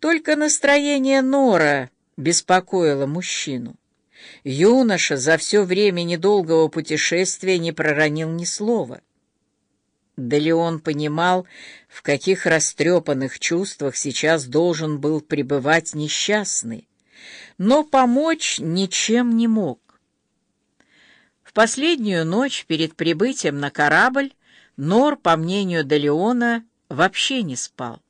Только настроение Нора беспокоило мужчину. Юноша за все время недолгого путешествия не проронил ни слова. Да ли он понимал, в каких растрепанных чувствах сейчас должен был пребывать несчастный, но помочь ничем не мог. В последнюю ночь перед прибытием на корабль Нор, по мнению Далеона, вообще не спал.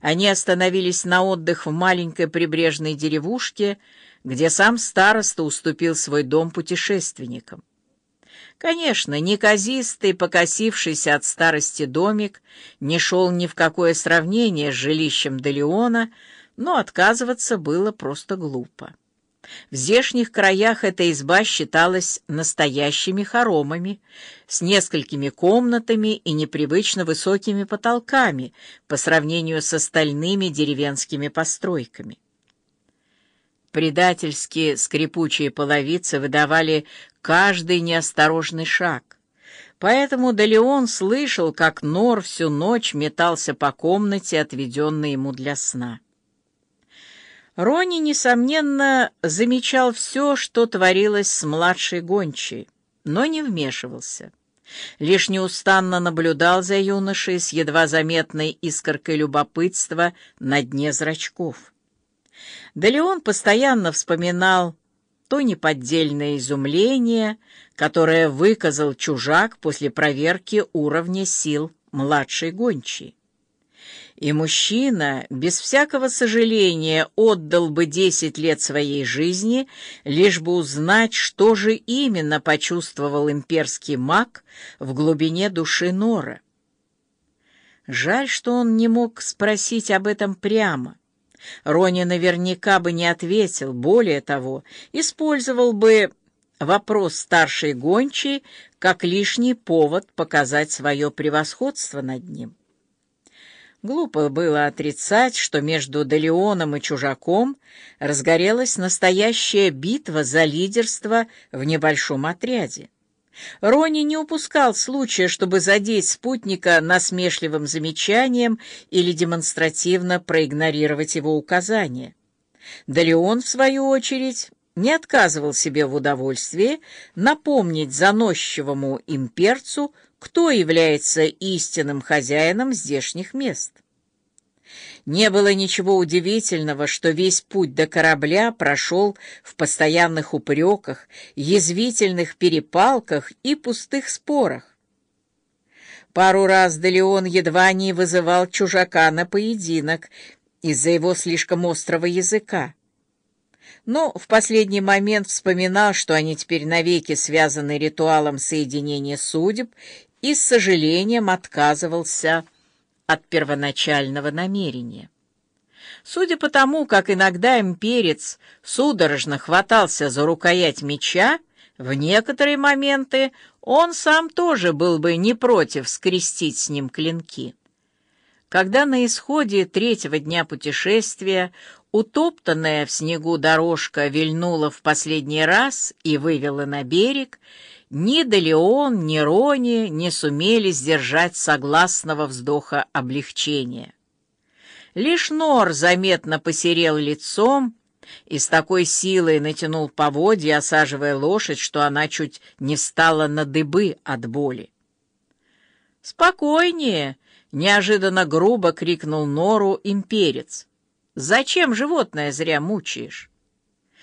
Они остановились на отдых в маленькой прибрежной деревушке, где сам староста уступил свой дом путешественникам. Конечно, неказистый, покосившийся от старости домик не шел ни в какое сравнение с жилищем Делеона, но отказываться было просто глупо. В здешних краях эта изба считалась настоящими хоромами, с несколькими комнатами и непривычно высокими потолками по сравнению с остальными деревенскими постройками. Предательские скрипучие половицы выдавали каждый неосторожный шаг. Поэтому Далеон слышал, как Нор всю ночь метался по комнате, отведенной ему для сна. Рони, несомненно, замечал все, что творилось с младшей гончей, но не вмешивался. Лишь неустанно наблюдал за юношей с едва заметной искоркой любопытства на дне зрачков. Да Леон постоянно вспоминал то неподдельное изумление, которое выказал чужак после проверки уровня сил младшей гончей. И мужчина без всякого сожаления отдал бы десять лет своей жизни, лишь бы узнать, что же именно почувствовал имперский маг в глубине души Нора. Жаль, что он не мог спросить об этом прямо. Рони наверняка бы не ответил, более того, использовал бы вопрос старшей гончей как лишний повод показать свое превосходство над ним. Глупо было отрицать, что между Далеоном и чужаком разгорелась настоящая битва за лидерство в небольшом отряде. Рони не упускал случая, чтобы задеть спутника насмешливым замечанием или демонстративно проигнорировать его указания. Да Леон, в свою очередь, не отказывал себе в удовольствии напомнить заносчивому имперцу, кто является истинным хозяином здешних мест. Не было ничего удивительного, что весь путь до корабля прошел в постоянных упреках, язвительных перепалках и пустых спорах. Пару раз Делеон едва не вызывал чужака на поединок из-за его слишком острого языка. Но в последний момент вспоминал, что они теперь навеки связаны ритуалом соединения судеб, и с сожалением отказывался от первоначального намерения. Судя по тому, как иногда имперец судорожно хватался за рукоять меча, в некоторые моменты он сам тоже был бы не против скрестить с ним клинки. Когда на исходе третьего дня путешествия утоптанная в снегу дорожка вильнула в последний раз и вывела на берег, ни Делеон, ни Рони не сумели сдержать согласного вздоха облегчения. Лишь Нор заметно посерел лицом и с такой силой натянул поводья, осаживая лошадь, что она чуть не встала на дыбы от боли. «Спокойнее!» — неожиданно грубо крикнул Нору имперец. «Зачем животное зря мучаешь?»